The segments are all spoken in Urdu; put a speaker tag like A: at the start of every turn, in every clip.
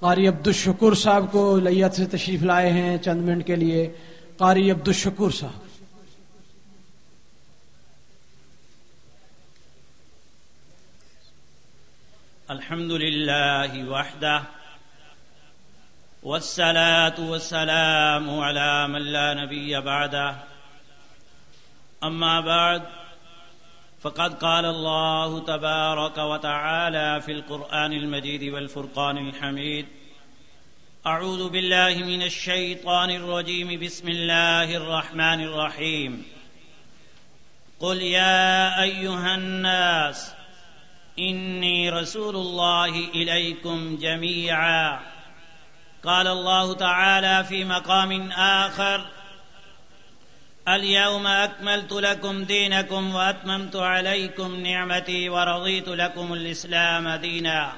A: قاری عبد الشکور صاحب کو لیت سے تشریف لائے ہیں چند منٹ کے لیے۔ قاری عبد الشکور صاحب۔
B: الحمد لله وحده والصلاة والسلام على من لا نبي بعده أما بعد فقد قال الله تبارك وتعالى في القرآن المجيد والفرقان الحميد. أعوذ بالله من الشيطان الرجيم. بسم الله الرحمن الرحيم. قل يا أيها الناس إني رسول الله إليكم جميعا. قال الله تعالى في مقام آخر اليوم أكملت لكم دينكم وأتممت عليكم نعمتي ورضيت لكم الإسلام دينا.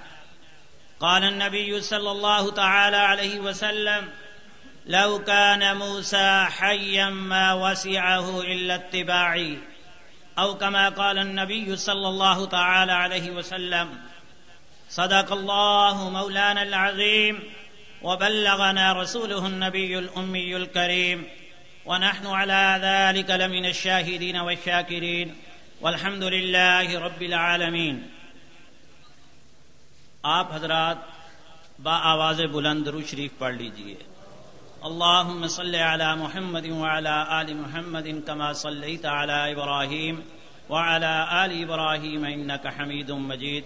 B: قال النبي صلى الله تعالى عليه وسلم لو كان موسى حيا ما وسعه إلا اتباعي. أو كما قال النبي صلى الله تعالى عليه وسلم صدق الله مولانا العظيم وبلغنا رسوله النبي الأمي الكريم. ونحن على ذلك لمن الشاهدين والشاكرين والحمد لله رب العالمين. آپ حضرات با آواز بلند رو شریف پڑھ لیجیے. اللهم صل على محمد وعلى آل محمد كما صليت على إبراهيم وعلى آل إبراهيم إنك حميد مجيد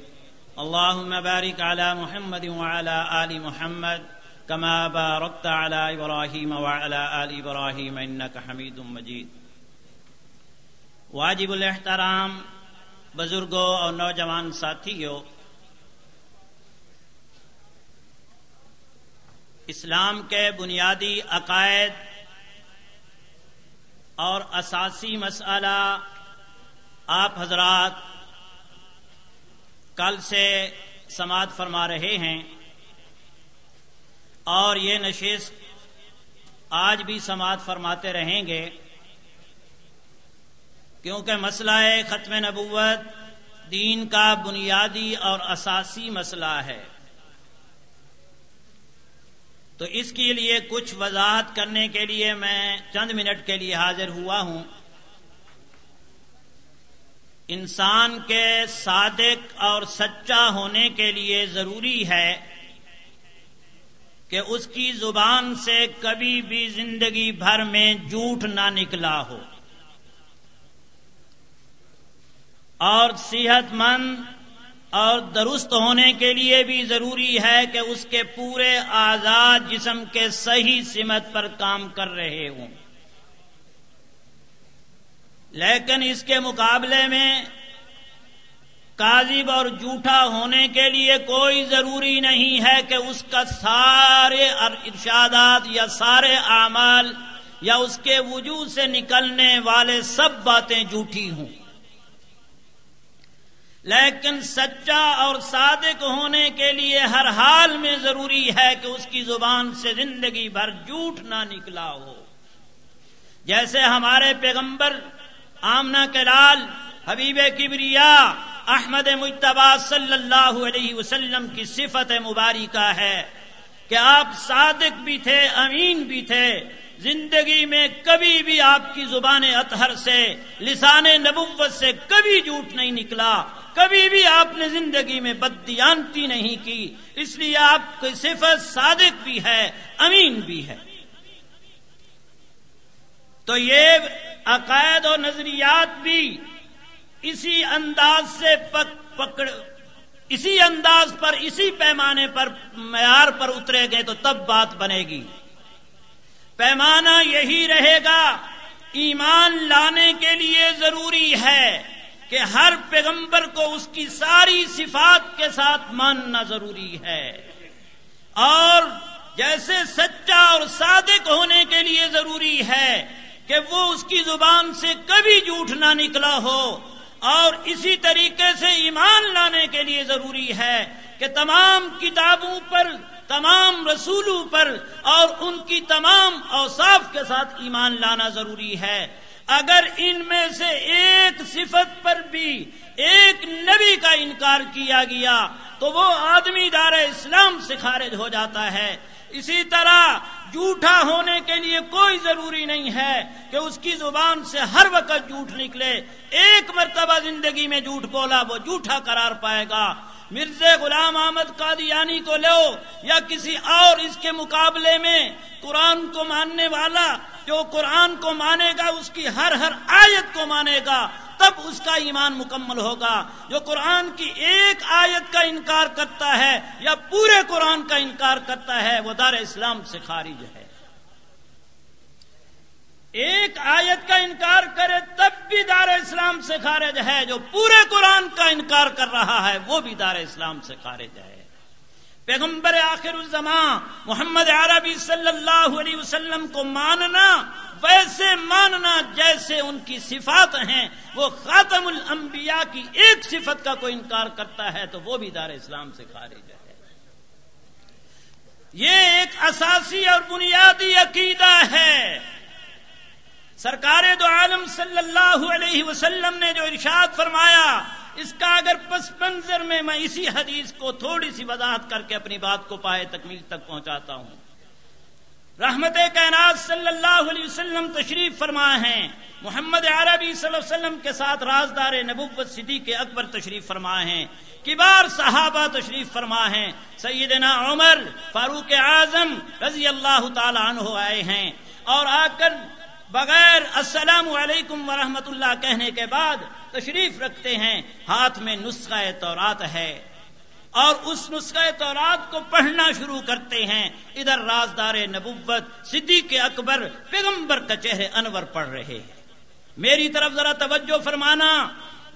B: اللهم بارك على محمد وعلى آل محمد كما باركت على إبراهيم وعلى آل إبراهيم إنك حميد مجيد. واجب الاحترام بزرگوں اور نوجوان ساتھیوں اسلام کے بنیادی عقائد اور اساسی مسئلہ آپ حضرات کل سے سماعت فرما رہے ہیں۔ اور یہ نشست آج بھی سماعت فرماتے رہیں گے، کیونکہ مسئلہ ہے ختم نبوت دین کا بنیادی اور اساسی مسئلہ ہے۔ تو اس کے لیے کچھ وضاحت کرنے کے لیے میں چند منٹ کے لیے حاضر ہوا ہوں۔ انسان کے صادق اور سچا ہونے کے لیے ضروری ہے کہ اس کی زبان سے کبھی بھی زندگی بھر میں جھوٹ نہ نکلا ہو۔ اور صحت مند اور درست ہونے کے لیے بھی ضروری ہے کہ اس کے پورے آزاد جسم کے صحیح سمت پر کام کر رہے ہوں۔ لیکن اس کے مقابلے میں کاذب اور جھوٹا ہونے کے لیے کوئی ضروری نہیں ہے کہ اس کا سارے ارشادات یا سارے اعمال یا اس کے وجود سے نکلنے والے سب باتیں جھوٹی ہوں۔ لیکن سچا اور صادق ہونے کے لیے ہر حال میں ضروری ہے کہ اس کی زبان سے زندگی بھر جھوٹ نہ نکلا ہو۔ جیسے ہمارے پیغمبر آمنا کے لال حبیب کبریا احمد مجتبہ صلی اللہ علیہ وسلم کی صفت مبارکہ ہے کہ آپ صادق بھی تھے، امین بھی تھے۔ زندگی میں کبھی بھی آپ کی زبان اطہر سے، لسان نبوت سے کبھی جھوٹ نہیں نکلا۔ کبھی بھی آپ نے زندگی میں بدیانتی نہیں کی۔ اس لیے آپ کی صفت صادق بھی ہے، امین بھی ہے۔ تو یہ عقائد و نظریات بھی اسی انداز سے پکڑ اسی انداز پر، اسی پیمانے پر معیار پر اترے گئے تو تب بات بنے گی۔ پیمانہ یہی رہے گا۔ ایمان لانے کے لیے ضروری ہے کہ ہر پیغمبر کو اس کی ساری صفات کے ساتھ ماننا ضروری ہے۔ اور جیسے سچا اور صادق ہونے کے لیے ضروری ہے کہ وہ اس کی زبان سے کبھی جھوٹ نہ نکلا ہو اور اسی طریقے سے ایمان لانے کے لیے ضروری ہے کہ تمام کتابوں پر، تمام رسولوں پر اور ان کی تمام اوصاف کے ساتھ ایمان لانا ضروری ہے۔ اگر ان میں سے ایک صفت پر بھی ایک نبی کا انکار کیا گیا تو وہ آدمی دار اسلام سے خارج ہو جاتا ہے۔ اسی طرح جھوٹا ہونے کے لیے کوئی ضروری نہیں ہے کہ اس کی زبان سے ہر وقت جھوٹ نکلے۔ ایک مرتبہ زندگی میں جھوٹ بولا، وہ جھوٹا قرار پائے گا۔ مرزا غلام احمد قادیانی کو لو یا کسی اور اس کے مقابلے میں قرآن کو ماننے والا جو قرآن کو مانے گا، اس کی ہر ہر آیت کو مانے گا۔ تب اس کا ایمان مکمل ہوگا جو قرآن کی ایک آیت کا انکار کرتا ہے یا پورے قرآن کا انکار کرتا ہے، وہ دار اسلام سے خارج ہے۔ ایک آیت کا انکار کرے تب بھی دار اسلام سے خارج ہے، جو پورے قرآن کا انکار کر رہا ہے، وہ بھی دار اسلام سے خارج ہے۔ پیغمبر آخر الزمان محمد عربی صلی اللہ علیہ وسلم کو ماننا، ویسے ماننا جیسے ان کی صفات ہیں، وہ خاتم الانبیاء کی ایک صفت کا کوئی انکار کرتا ہے تو وہ بھی دار اسلام سے خارج ہے۔ یہ ایک اساسی اور بنیادی عقیدہ ہے۔ سرکار دو عالم صلی اللہ علیہ وسلم نے جو ارشاد فرمایا اس کا اگر پس منظر میں میں اسی حدیث کو تھوڑی سی وضاحت کر کے اپنی بات کو پائے تکمیل تک پہنچاتا ہوں۔ رحمت کائنات صلی اللہ علیہ وسلم تشریف فرما ہیں۔ محمد عربی صلی اللہ علیہ وسلم کے ساتھ رازدار نبوت صدیق اکبر تشریف فرما ہیں۔ کبار صحابہ تشریف فرما ہیں۔ سیدنا عمر فاروق اعظم رضی اللہ تعالی عنہ آئے ہیں۔ اور آ کر بغیر السلام علیکم ورحمۃ اللہ کہنے کے بعد تشریف رکھتے ہیں، ہاتھ میں نسخہ تورات ہے۔ اور اس نسخہ تورات کو پڑھنا شروع کرتے ہیں۔ ادھر رازدار نبوت، صدیق اکبر، پیغمبر کا چہرے انور پڑھ رہے ہیں۔ میری طرف ذرا توجہ فرمانا۔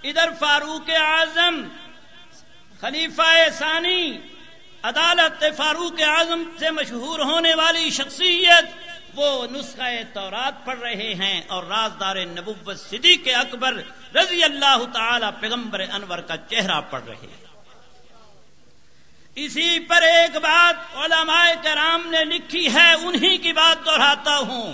B: ادھر فاروق اعظم، خلیفہ ثانی، عدالت فاروق اعظم سے مشہور ہونے والی شخصیت وہ نسخہ تورات پڑھ رہے ہیں اور رازدار نبوت صدیق اکبر رضی اللہ تعالی پیغمبر انور کا چہرہ پڑھ رہے ہیں۔ اسی پر ایک بات علماء کرام نے لکھی ہے، انہی کی بات دہراتا ہوں۔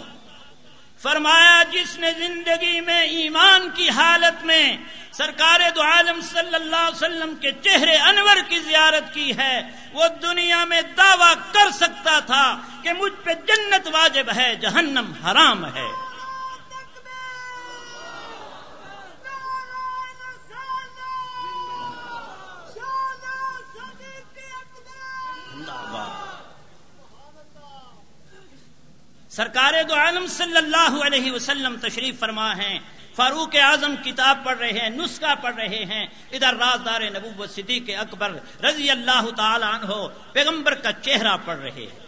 B: فرمایا، جس نے زندگی میں ایمان کی حالت میں سرکار دو عالم صلی اللہ علیہ وسلم کے چہرے انور کی زیارت کی ہے، وہ دنیا میں دعویٰ کر سکتا تھا کہ مجھ پہ جنت واجب ہے، جہنم حرام ہے۔ سرکار دو عالم صلی اللہ علیہ وسلم تشریف فرما ہیں۔ فاروق اعظم کتاب پڑھ رہے ہیں، نسخہ پڑھ رہے ہیں۔ ادھر رازدار نبوت صدیق اکبر رضی اللہ تعالی عنہ پیغمبر کا چہرہ پڑھ رہے ہیں۔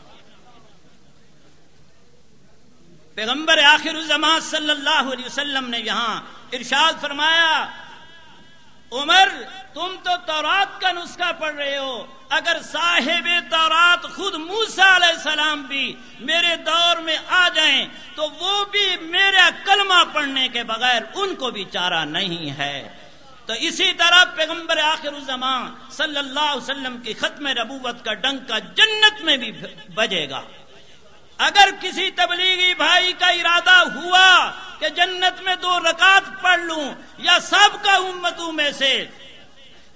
B: پیغمبر آخر الزمان صلی اللہ علیہ وسلم نے یہاں ارشاد فرمایا، عمر، تم تو تورات کا نسخہ پڑھ رہے ہو۔ اگر صاحب تورات خود موسا علیہ السلام بھی میرے دور میں آ جائیں، تو وہ بھی میرا کلمہ پڑھنے کے بغیر ان کو بھی چارہ نہیں ہے۔ تو اسی طرح پیغمبر آخر الزمان صلی اللہ علیہ وسلم کی ختم ربوت کا ڈنک کا جنت میں بھی بجے گا۔ اگر کسی تبلیغی بھائی کا ارادہ ہوا کہ جنت میں دو رکعت پڑھ لوں یا سب کا امتوں میں سے،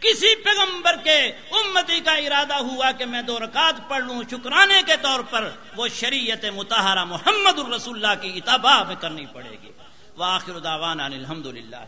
B: کسی پیغمبر کے امتی کا ارادہ ہوا کہ میں دو رکعت پڑھ لوں شکرانے کے طور پر، وہ شریعت متحرہ محمد الرسول اللہ کی اتباع میں کرنی پڑے گی۔ وہ آخر الحمد للہ